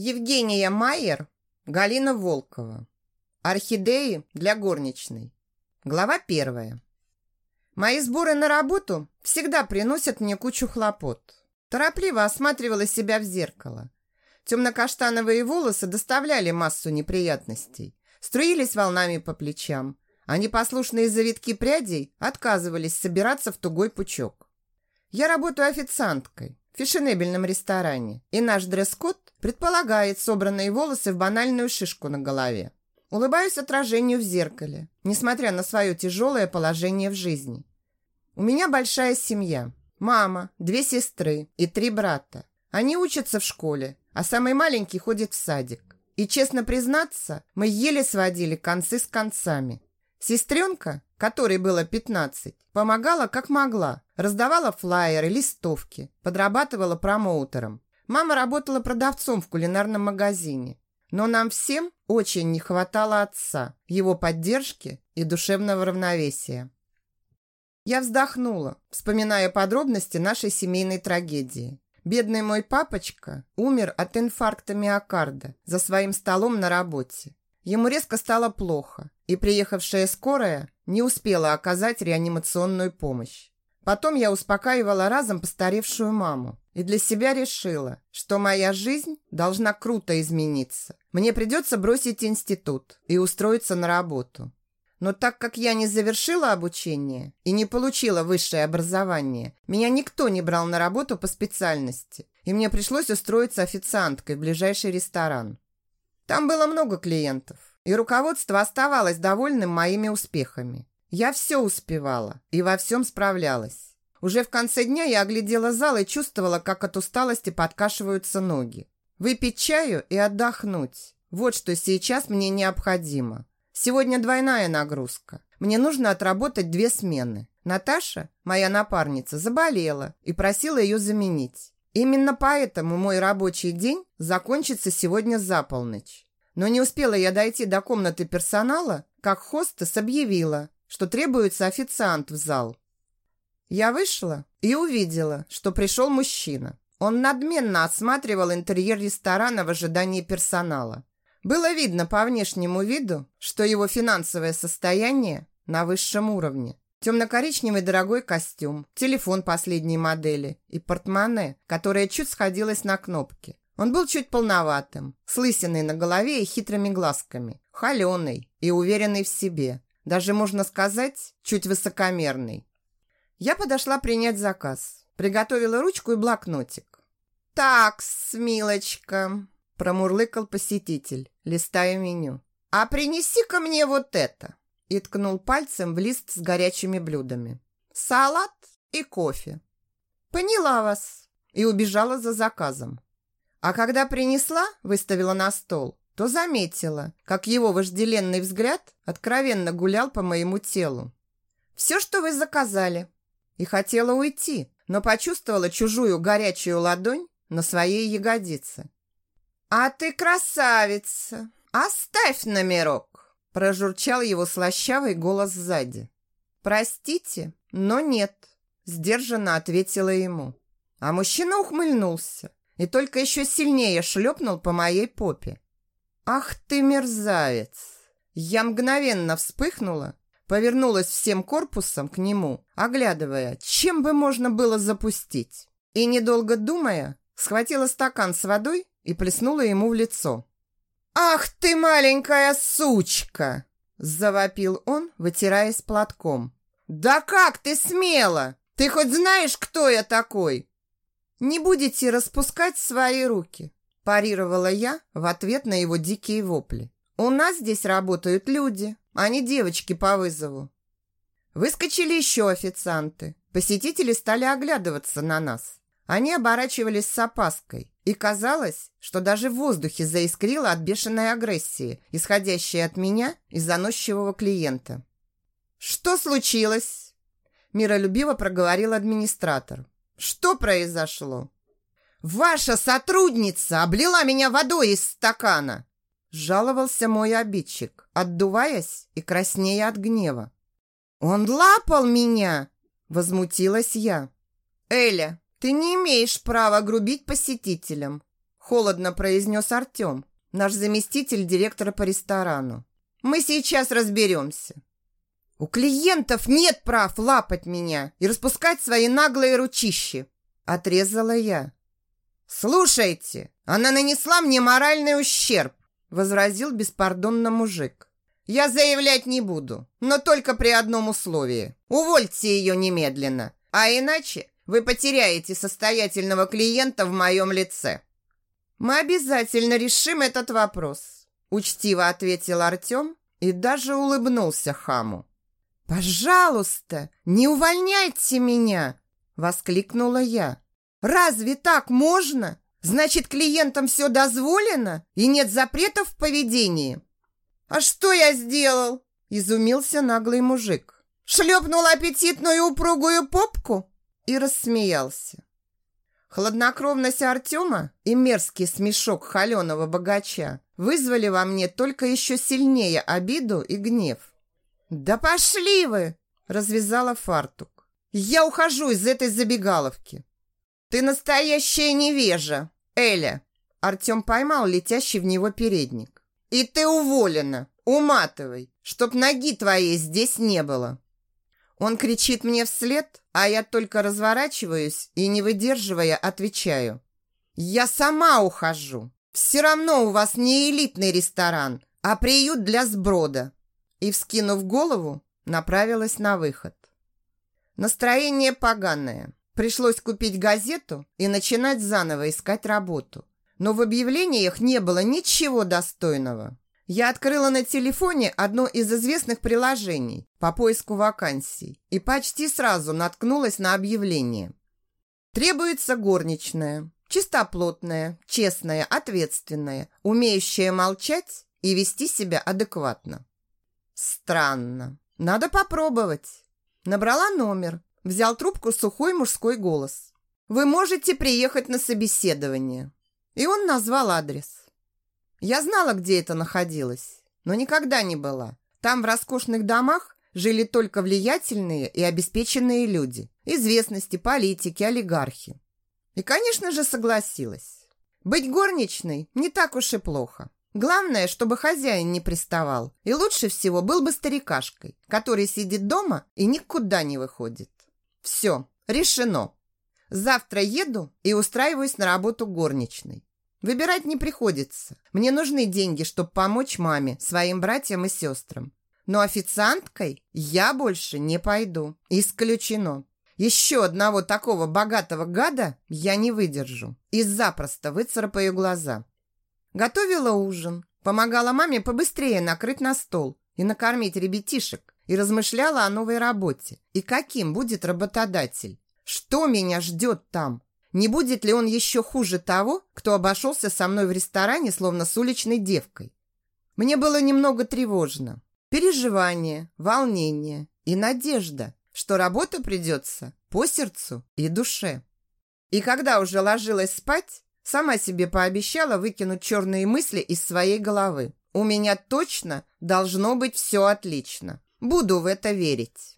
Евгения Майер, Галина Волкова. Орхидеи для горничной. Глава первая. Мои сборы на работу всегда приносят мне кучу хлопот. Торопливо осматривала себя в зеркало. Темно-каштановые волосы доставляли массу неприятностей. Струились волнами по плечам, а непослушные завитки прядей отказывались собираться в тугой пучок. Я работаю официанткой, фешенебельном ресторане, и наш дресс-код предполагает собранные волосы в банальную шишку на голове. Улыбаюсь отражению в зеркале, несмотря на свое тяжелое положение в жизни. У меня большая семья. Мама, две сестры и три брата. Они учатся в школе, а самый маленький ходит в садик. И, честно признаться, мы еле сводили концы с концами. Сестренка, которой было 15, помогала как могла, раздавала флаеры, листовки, подрабатывала промоутером. Мама работала продавцом в кулинарном магазине. Но нам всем очень не хватало отца, его поддержки и душевного равновесия. Я вздохнула, вспоминая подробности нашей семейной трагедии. Бедный мой папочка умер от инфаркта миокарда за своим столом на работе. Ему резко стало плохо, и приехавшая скорая не успела оказать реанимационную помощь. Потом я успокаивала разом постаревшую маму и для себя решила, что моя жизнь должна круто измениться. Мне придется бросить институт и устроиться на работу. Но так как я не завершила обучение и не получила высшее образование, меня никто не брал на работу по специальности, и мне пришлось устроиться официанткой в ближайший ресторан. Там было много клиентов, и руководство оставалось довольным моими успехами. Я все успевала и во всем справлялась. Уже в конце дня я оглядела зал и чувствовала, как от усталости подкашиваются ноги. Выпить чаю и отдохнуть. Вот что сейчас мне необходимо. Сегодня двойная нагрузка. Мне нужно отработать две смены. Наташа, моя напарница, заболела и просила ее заменить. Именно поэтому мой рабочий день закончится сегодня за полночь. Но не успела я дойти до комнаты персонала, как хостес объявила, что требуется официант в зал. Я вышла и увидела, что пришел мужчина. Он надменно осматривал интерьер ресторана в ожидании персонала. Было видно по внешнему виду, что его финансовое состояние на высшем уровне. Темно-коричневый дорогой костюм, телефон последней модели и портмоне, которое чуть сходилось на кнопки. Он был чуть полноватым, с лысиной на голове и хитрыми глазками, холеный и уверенный в себе. Даже, можно сказать, чуть высокомерный. Я подошла принять заказ. Приготовила ручку и блокнотик. «Так, милочка», – промурлыкал посетитель, листая меню. «А принеси-ка мне вот это!» И ткнул пальцем в лист с горячими блюдами. «Салат и кофе». «Поняла вас!» И убежала за заказом. А когда принесла, выставила на стол, то заметила, как его вожделенный взгляд откровенно гулял по моему телу. «Все, что вы заказали». И хотела уйти, но почувствовала чужую горячую ладонь на своей ягодице. «А ты красавица! Оставь номерок!» Прожурчал его слащавый голос сзади. «Простите, но нет», сдержанно ответила ему. А мужчина ухмыльнулся и только еще сильнее шлепнул по моей попе. «Ах ты мерзавец!» Я мгновенно вспыхнула, повернулась всем корпусом к нему, оглядывая, чем бы можно было запустить. И, недолго думая, схватила стакан с водой и плеснула ему в лицо. «Ах ты, маленькая сучка!» Завопил он, вытираясь платком. «Да как ты смела? Ты хоть знаешь, кто я такой?» «Не будете распускать свои руки», парировала я в ответ на его дикие вопли. «У нас здесь работают люди, а не девочки по вызову». Выскочили еще официанты. Посетители стали оглядываться на нас. Они оборачивались с опаской, и казалось, что даже в воздухе заискрило от бешеной агрессии, исходящей от меня и заносчивого клиента. «Что случилось?» Миролюбиво проговорил администратор. Что произошло? Ваша сотрудница облила меня водой из стакана, жаловался мой обидчик, отдуваясь и краснея от гнева. Он лапал меня, возмутилась я. Эля, ты не имеешь права грубить посетителям, холодно произнес Артем, наш заместитель директора по ресторану. Мы сейчас разберемся. У клиентов нет прав лапать меня и распускать свои наглые ручищи, отрезала я. Слушайте, она нанесла мне моральный ущерб, возразил беспардонно мужик. Я заявлять не буду, но только при одном условии. Увольте ее немедленно, а иначе вы потеряете состоятельного клиента в моем лице. Мы обязательно решим этот вопрос, учтиво ответил Артем и даже улыбнулся хаму. «Пожалуйста, не увольняйте меня!» – воскликнула я. «Разве так можно? Значит, клиентам все дозволено и нет запретов в поведении?» «А что я сделал?» – изумился наглый мужик. «Шлепнул аппетитную упругую попку?» и рассмеялся. Хладнокровность Артема и мерзкий смешок холеного богача вызвали во мне только еще сильнее обиду и гнев. «Да пошли вы!» – развязала фартук. «Я ухожу из этой забегаловки!» «Ты настоящая невежа, Эля!» Артем поймал летящий в него передник. «И ты уволена! Уматывай, чтоб ноги твоей здесь не было!» Он кричит мне вслед, а я только разворачиваюсь и, не выдерживая, отвечаю. «Я сама ухожу. Все равно у вас не элитный ресторан, а приют для сброда». И, вскинув голову, направилась на выход. Настроение поганое. Пришлось купить газету и начинать заново искать работу. Но в объявлениях не было ничего достойного. Я открыла на телефоне одно из известных приложений по поиску вакансий и почти сразу наткнулась на объявление. Требуется горничная, чистоплотная, честная, ответственная, умеющая молчать и вести себя адекватно. Странно. Надо попробовать. Набрала номер. Взял трубку сухой мужской голос. Вы можете приехать на собеседование. И он назвал адрес. Я знала, где это находилось, но никогда не была. Там в роскошных домах жили только влиятельные и обеспеченные люди, известности, политики, олигархи. И, конечно же, согласилась. Быть горничной не так уж и плохо. Главное, чтобы хозяин не приставал, и лучше всего был бы старикашкой, который сидит дома и никуда не выходит. Все, решено. Завтра еду и устраиваюсь на работу горничной. Выбирать не приходится. Мне нужны деньги, чтобы помочь маме, своим братьям и сестрам. Но официанткой я больше не пойду. Исключено. Еще одного такого богатого гада я не выдержу. И запросто выцарапаю глаза. Готовила ужин. Помогала маме побыстрее накрыть на стол и накормить ребятишек. И размышляла о новой работе. И каким будет работодатель. Что меня ждет там? Не будет ли он еще хуже того, кто обошелся со мной в ресторане, словно с уличной девкой? Мне было немного тревожно. Переживание, волнение и надежда, что работа придется по сердцу и душе. И когда уже ложилась спать, сама себе пообещала выкинуть черные мысли из своей головы. У меня точно должно быть все отлично. Буду в это верить.